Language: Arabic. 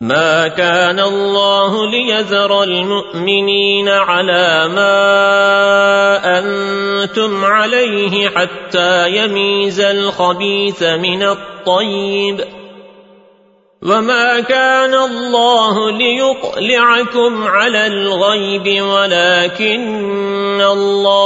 ما كان الله ليذر المؤمنين على ما أنتم عليه حتى يميز الخبيث من الطيب وما كان الله ليطلعكم على الغيب ولكن الله